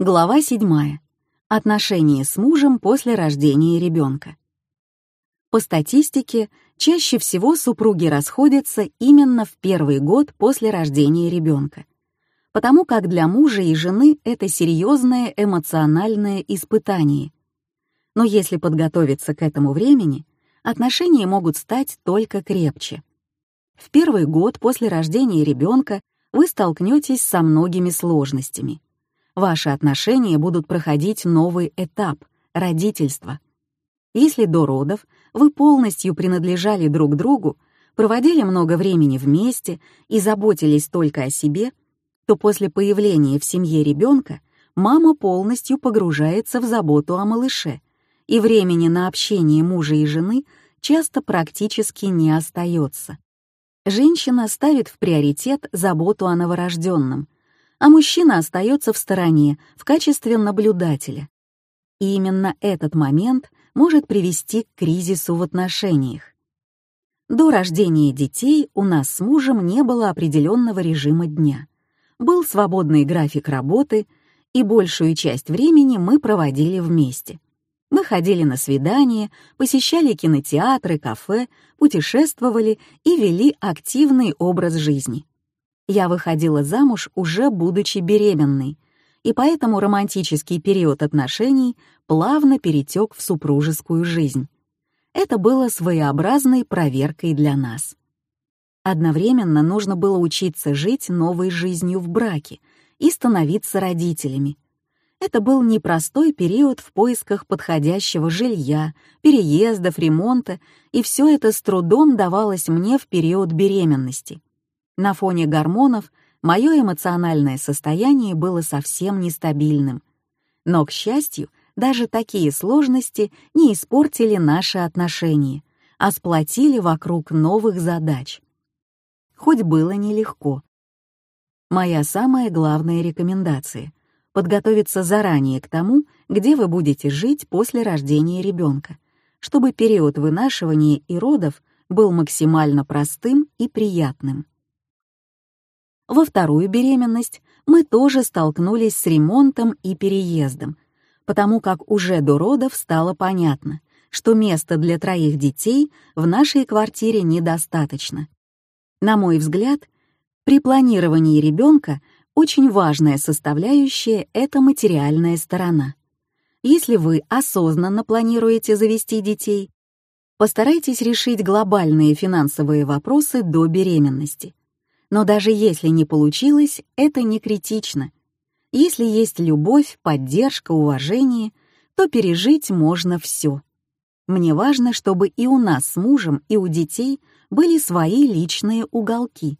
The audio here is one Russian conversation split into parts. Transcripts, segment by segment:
Глава 7. Отношения с мужем после рождения ребенка. По статистике, чаще всего супруги расходятся именно в первый год после рождения ребенка, потому как для мужа и жены это серьезное эмоциональное испытание. Но если подготовиться к этому времени, отношения могут стать только крепче. В первый год после рождения ребенка вы столкнетесь со многими сложностями — ваши отношения будут проходить новый этап — родительство. Если до родов вы полностью принадлежали друг другу, проводили много времени вместе и заботились только о себе, то после появления в семье ребенка мама полностью погружается в заботу о малыше, и времени на общение мужа и жены часто практически не остается. Женщина ставит в приоритет заботу о новорожденном, а мужчина остается в стороне в качестве наблюдателя. И именно этот момент может привести к кризису в отношениях. До рождения детей у нас с мужем не было определенного режима дня. Был свободный график работы, и большую часть времени мы проводили вместе. Мы ходили на свидания, посещали кинотеатры, кафе, путешествовали и вели активный образ жизни. Я выходила замуж уже будучи беременной, и поэтому романтический период отношений плавно перетек в супружескую жизнь. Это было своеобразной проверкой для нас. Одновременно нужно было учиться жить новой жизнью в браке и становиться родителями. Это был непростой период в поисках подходящего жилья, переездов, ремонта, и все это с трудом давалось мне в период беременности. На фоне гормонов мое эмоциональное состояние было совсем нестабильным. Но, к счастью, даже такие сложности не испортили наши отношения, а сплотили вокруг новых задач. Хоть было нелегко. Моя самая главная рекомендация — подготовиться заранее к тому, где вы будете жить после рождения ребенка, чтобы период вынашивания и родов был максимально простым и приятным. Во вторую беременность мы тоже столкнулись с ремонтом и переездом, потому как уже до родов стало понятно, что места для троих детей в нашей квартире недостаточно. На мой взгляд, при планировании ребенка очень важная составляющая — это материальная сторона. Если вы осознанно планируете завести детей, постарайтесь решить глобальные финансовые вопросы до беременности — но даже если не получилось, это не критично. Если есть любовь, поддержка, уважение, то пережить можно все. Мне важно, чтобы и у нас с мужем, и у детей были свои личные уголки.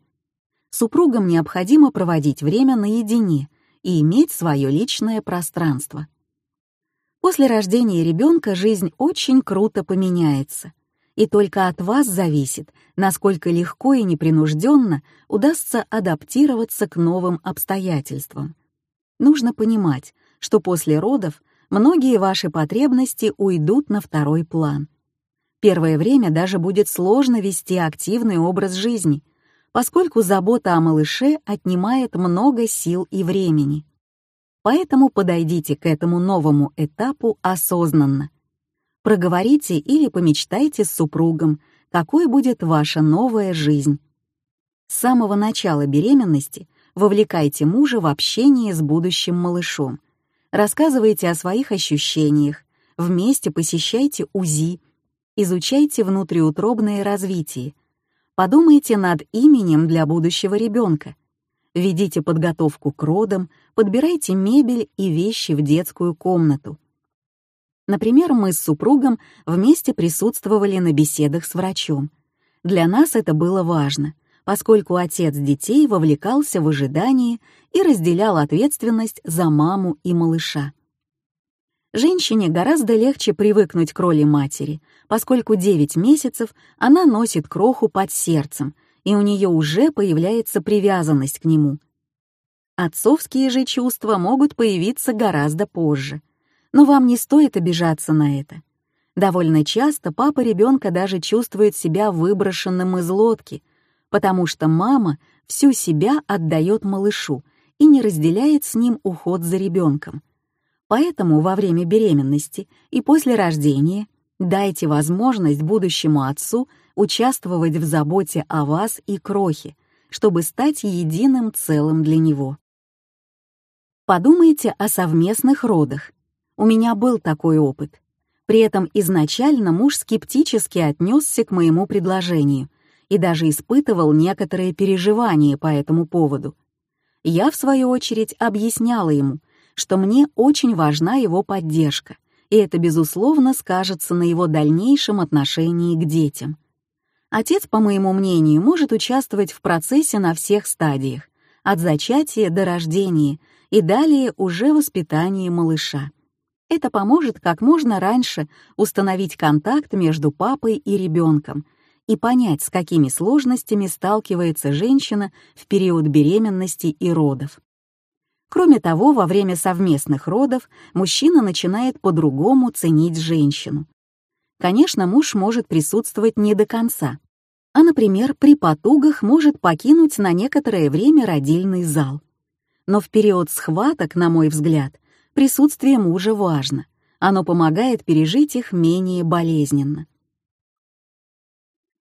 Супругам необходимо проводить время наедине и иметь свое личное пространство. После рождения ребенка жизнь очень круто поменяется — и только от вас зависит, насколько легко и непринужденно удастся адаптироваться к новым обстоятельствам. Нужно понимать, что после родов многие ваши потребности уйдут на второй план. Первое время даже будет сложно вести активный образ жизни, поскольку забота о малыше отнимает много сил и времени. Поэтому подойдите к этому новому этапу осознанно Проговорите или помечтайте с супругом, какой будет ваша новая жизнь. С самого начала беременности вовлекайте мужа в общение с будущим малышом. Рассказывайте о своих ощущениях, вместе посещайте УЗИ, изучайте внутриутробное развитие, подумайте над именем для будущего ребенка, ведите подготовку к родам, подбирайте мебель и вещи в детскую комнату, Например, мы с супругом вместе присутствовали на беседах с врачом. Для нас это было важно, поскольку отец детей вовлекался в ожидание и разделял ответственность за маму и малыша. Женщине гораздо легче привыкнуть к роли матери, поскольку 9 месяцев она носит кроху под сердцем, и у нее уже появляется привязанность к нему. Отцовские же чувства могут появиться гораздо позже — но вам не стоит обижаться на это. Довольно часто папа ребенка даже чувствует себя выброшенным из лодки, потому что мама всю себя отдает малышу и не разделяет с ним уход за ребенком. Поэтому во время беременности и после рождения дайте возможность будущему отцу участвовать в заботе о вас и крохе, чтобы стать единым целым для него. Подумайте о совместных родах. У меня был такой опыт. При этом изначально муж скептически отнесся к моему предложению и даже испытывал некоторые переживания по этому поводу. Я, в свою очередь, объясняла ему, что мне очень важна его поддержка, и это, безусловно, скажется на его дальнейшем отношении к детям. Отец, по моему мнению, может участвовать в процессе на всех стадиях, от зачатия до рождения и далее уже воспитании малыша. Это поможет как можно раньше установить контакт между папой и ребенком и понять, с какими сложностями сталкивается женщина в период беременности и родов. Кроме того, во время совместных родов мужчина начинает по-другому ценить женщину. Конечно, муж может присутствовать не до конца, а, например, при потугах может покинуть на некоторое время родильный зал. Но в период схваток, на мой взгляд, присутствие мужа важно. Оно помогает пережить их менее болезненно.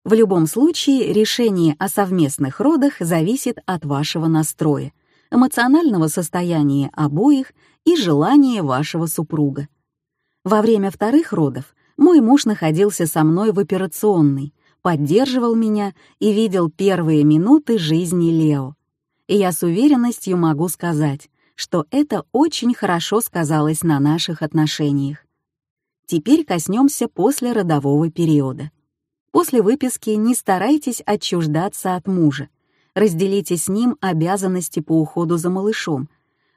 В любом случае, решение о совместных родах зависит от вашего настроя, эмоционального состояния обоих и желания вашего супруга. Во время вторых родов мой муж находился со мной в операционной, поддерживал меня и видел первые минуты жизни Лео. И я с уверенностью могу сказать, что это очень хорошо сказалось на наших отношениях. Теперь коснемся после родового периода. После выписки не старайтесь отчуждаться от мужа. Разделите с ним обязанности по уходу за малышом.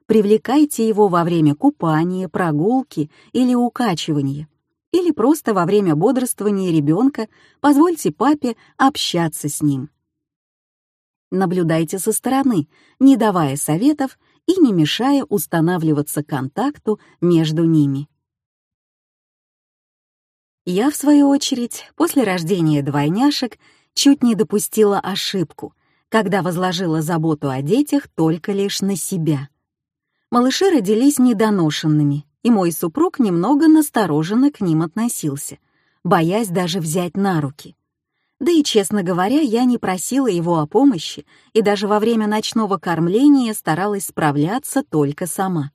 Привлекайте его во время купания, прогулки или укачивания. Или просто во время бодрствования ребенка позвольте папе общаться с ним. Наблюдайте со стороны, не давая советов и не мешая устанавливаться контакту между ними. Я, в свою очередь, после рождения двойняшек чуть не допустила ошибку, когда возложила заботу о детях только лишь на себя. Малыши родились недоношенными, и мой супруг немного настороженно к ним относился, боясь даже взять на руки. Да и, честно говоря, я не просила его о помощи и даже во время ночного кормления старалась справляться только сама.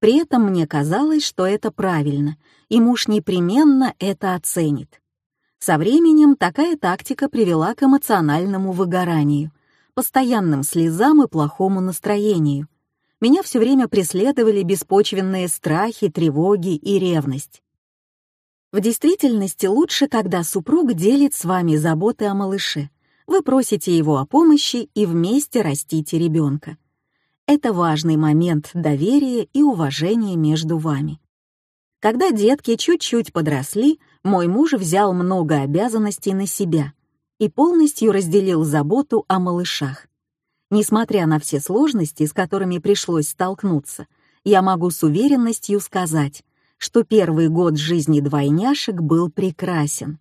При этом мне казалось, что это правильно, и муж непременно это оценит. Со временем такая тактика привела к эмоциональному выгоранию, постоянным слезам и плохому настроению. Меня все время преследовали беспочвенные страхи, тревоги и ревность. В действительности лучше, когда супруг делит с вами заботы о малыше. Вы просите его о помощи и вместе растите ребенка. Это важный момент доверия и уважения между вами. Когда детки чуть-чуть подросли, мой муж взял много обязанностей на себя и полностью разделил заботу о малышах. Несмотря на все сложности, с которыми пришлось столкнуться, я могу с уверенностью сказать, что первый год жизни двойняшек был прекрасен.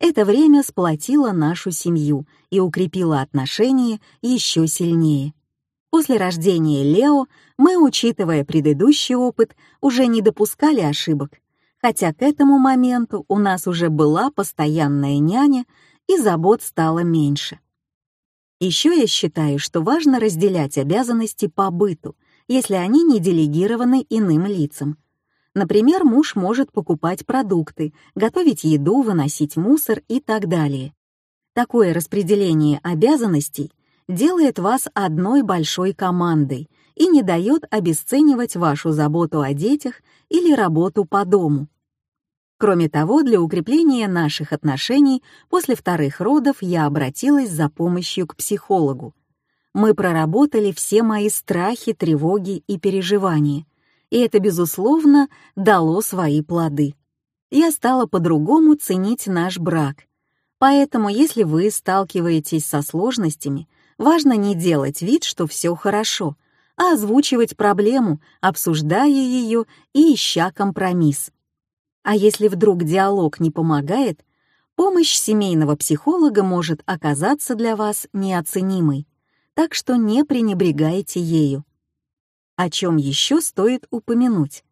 Это время сплотило нашу семью и укрепило отношения еще сильнее. После рождения Лео мы, учитывая предыдущий опыт, уже не допускали ошибок, хотя к этому моменту у нас уже была постоянная няня и забот стало меньше. Еще я считаю, что важно разделять обязанности по быту, если они не делегированы иным лицам, Например, муж может покупать продукты, готовить еду, выносить мусор и так далее. Такое распределение обязанностей делает вас одной большой командой и не дает обесценивать вашу заботу о детях или работу по дому. Кроме того, для укрепления наших отношений после вторых родов я обратилась за помощью к психологу. Мы проработали все мои страхи, тревоги и переживания, и это, безусловно, дало свои плоды. Я стала по-другому ценить наш брак. Поэтому, если вы сталкиваетесь со сложностями, важно не делать вид, что все хорошо, а озвучивать проблему, обсуждая ее и ища компромисс. А если вдруг диалог не помогает, помощь семейного психолога может оказаться для вас неоценимой, так что не пренебрегайте ею. О чем еще стоит упомянуть?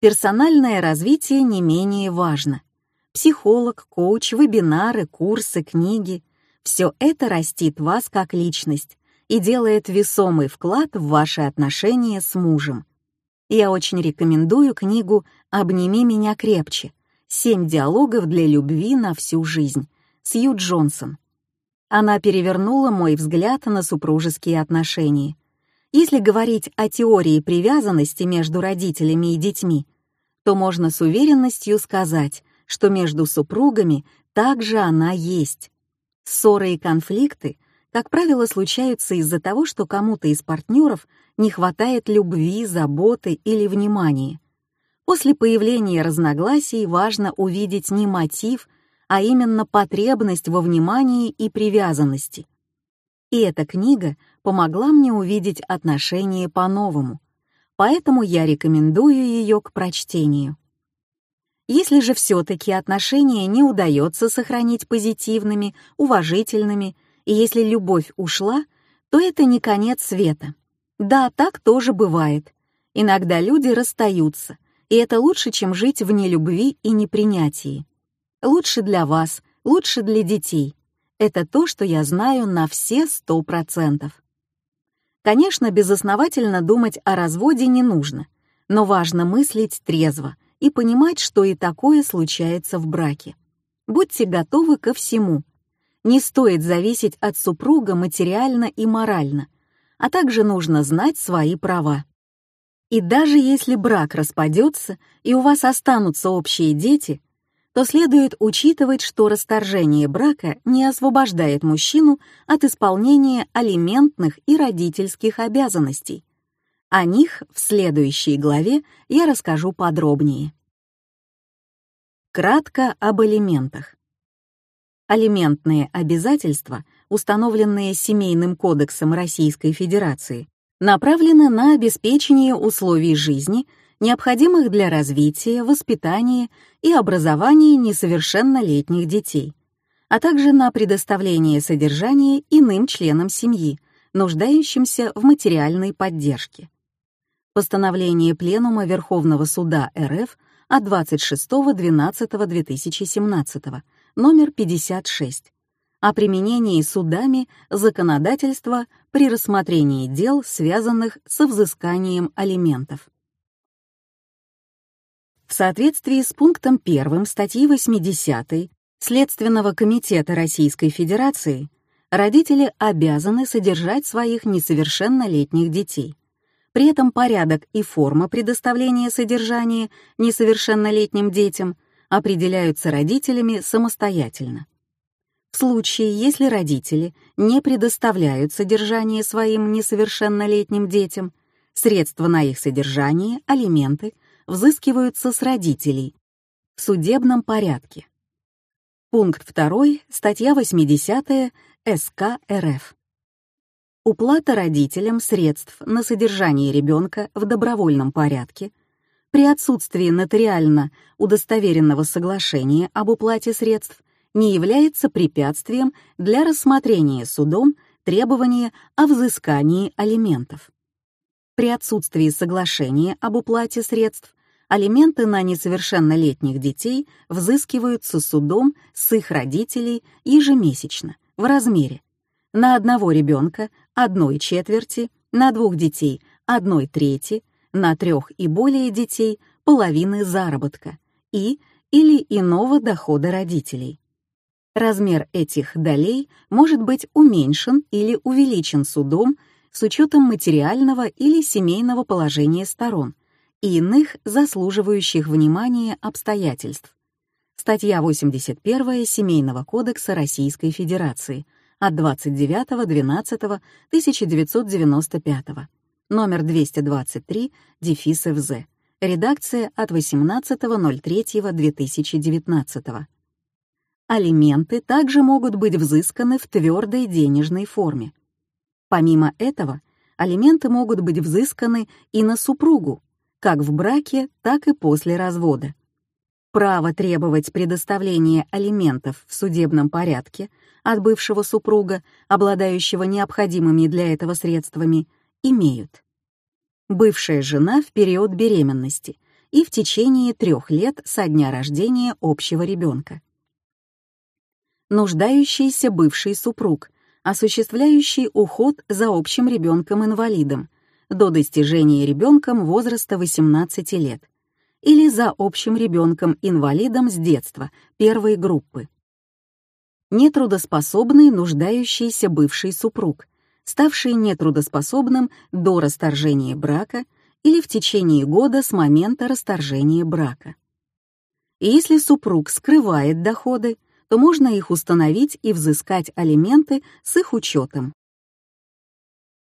Персональное развитие не менее важно. Психолог, коуч, вебинары, курсы, книги — все это растит вас как личность и делает весомый вклад в ваши отношения с мужем. Я очень рекомендую книгу «Обними меня крепче. Семь диалогов для любви на всю жизнь» Сью Джонсон. Она перевернула мой взгляд на супружеские отношения. Если говорить о теории привязанности между родителями и детьми, то можно с уверенностью сказать, что между супругами также она есть. Ссоры и конфликты, как правило, случаются из-за того, что кому-то из партнеров не хватает любви, заботы или внимания. После появления разногласий важно увидеть не мотив, а именно потребность во внимании и привязанности. И эта книга помогла мне увидеть отношения по-новому, поэтому я рекомендую ее к прочтению. Если же все-таки отношения не удается сохранить позитивными, уважительными, и если любовь ушла, то это не конец света. Да, так тоже бывает. Иногда люди расстаются, и это лучше, чем жить в нелюбви и непринятии. Лучше для вас, лучше для детей. Это то, что я знаю на все сто процентов. Конечно, безосновательно думать о разводе не нужно, но важно мыслить трезво и понимать, что и такое случается в браке. Будьте готовы ко всему. Не стоит зависеть от супруга материально и морально, а также нужно знать свои права. И даже если брак распадется и у вас останутся общие дети, то следует учитывать, что расторжение брака не освобождает мужчину от исполнения алиментных и родительских обязанностей. О них в следующей главе я расскажу подробнее. Кратко об алиментах. Алиментные обязательства, установленные Семейным кодексом Российской Федерации, направлены на обеспечение условий жизни – необходимых для развития, воспитания и образования несовершеннолетних детей, а также на предоставление содержания иным членам семьи, нуждающимся в материальной поддержке. Постановление Пленума Верховного Суда РФ от 26.12.2017, номер 56, о применении судами законодательства при рассмотрении дел, связанных со взысканием алиментов. В соответствии с пунктом 1 статьи 80 Следственного комитета Российской Федерации родители обязаны содержать своих несовершеннолетних детей. При этом порядок и форма предоставления содержания несовершеннолетним детям определяются родителями самостоятельно. В случае, если родители не предоставляют содержание своим несовершеннолетним детям, средства на их содержание, алименты взыскиваются с родителей в судебном порядке. Пункт 2, статья 80 СК РФ. Уплата родителям средств на содержание ребенка в добровольном порядке при отсутствии нотариально удостоверенного соглашения об уплате средств не является препятствием для рассмотрения судом требования о взыскании алиментов. При отсутствии соглашения об уплате средств алименты на несовершеннолетних детей взыскиваются судом с их родителей ежемесячно в размере на одного ребенка одной четверти, на двух детей одной трети, на трех и более детей половины заработка и или иного дохода родителей. Размер этих долей может быть уменьшен или увеличен судом с учетом материального или семейного положения сторон и иных заслуживающих внимания обстоятельств. Статья 81 Семейного кодекса Российской Федерации от 29.12.1995, номер 223, дефис ФЗ, редакция от 18.03.2019. Алименты также могут быть взысканы в твердой денежной форме, Помимо этого, алименты могут быть взысканы и на супругу, как в браке, так и после развода. Право требовать предоставления алиментов в судебном порядке от бывшего супруга, обладающего необходимыми для этого средствами, имеют. бывшая жена в период беременности и в течение трех лет со дня рождения общего ребенка. Нуждающийся бывший супруг, осуществляющий уход за общим ребенком-инвалидом до достижения ребенком возраста 18 лет или за общим ребенком-инвалидом с детства первой группы. Нетрудоспособный нуждающийся бывший супруг, ставший нетрудоспособным до расторжения брака или в течение года с момента расторжения брака. И если супруг скрывает доходы, то можно их установить и взыскать алименты с их учетом.